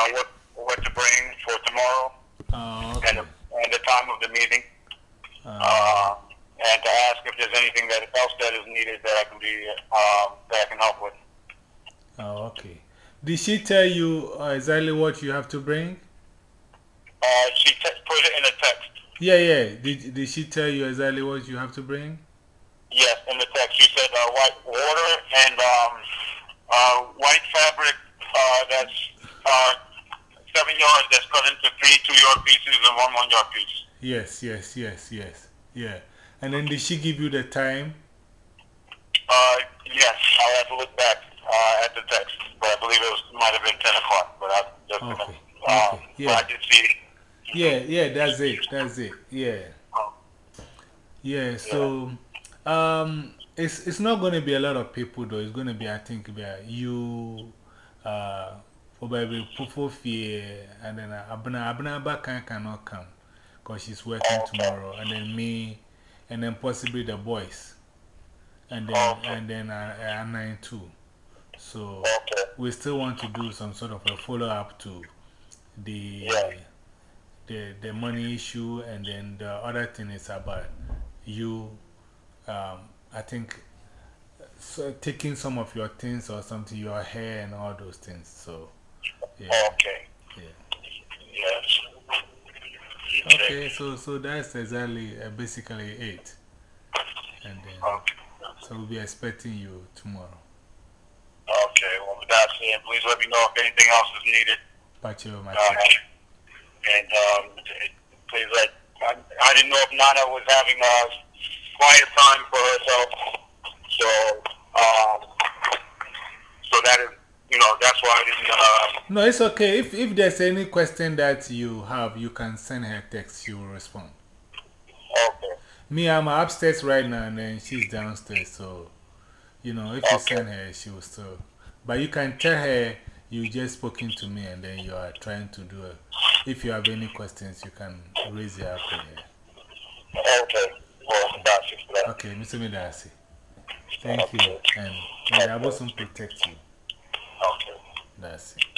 uh, what, what to bring for tomorrow Oh, and, okay. the, and the time of the meeting. Uh, Uh, and to ask if there's anything that else that is needed that I can be, um, that I can help with. oh, okay. Did she tell you uh, exactly what you have to bring? Uh, she put it in a text. Yeah, yeah. Did, did she tell you exactly what you have to bring? Yes, in the text. She said uh, white water and uh, white fabric uh, that's uh, seven that's cut into three two-yard pieces and one one-yard piece. Yes, yes, yes, yes. Yeah. And then did she give you the time? Uh, yes, I'll have to look back uh, at the text, but I believe it was might have been ten o'clock. But I just Okay, uh, okay, yeah. But I did see it. Yeah, yeah, that's it. That's it. Yeah. Yeah, so um, it's, it's not going to be a lot of people, though. It's going to be, I think, be, you uh, you, uh, probably fear and then uh, Abna, Abna Bakan cannot come because she's working tomorrow, and then me, and then possibly the boys, and then, and then uh, nine too. So we still want to do some sort of a follow up to the, the, the money issue, and then the other thing is about you, um, I think, so taking some of your things or something, your hair and all those things. So, yeah. Okay. yeah. Yes. Okay, so, so that's exactly uh, basically it. And then, Okay. so we'll be expecting you tomorrow. Okay. Well, with that said, please let me know if anything else is needed. Pacho, my Uh, and um, please let. I, I didn't know if Nana was having a quiet time for herself, so um, so that is, you know, that's why I didn't. Uh, No, it's okay. If, if there's any question that you have, you can send her text. She will respond. okay. Me, I'm upstairs right now, and then she's downstairs. So, you know, if you send her, she will still. But you can tell her you just spoken to me, and then you are trying to do it. If you have any questions, you can raise it up with her. Okay. Well, that's it for that. Okay, Mr. Midasi. Thank you. And may the Abosom protect you. Okay. That's it.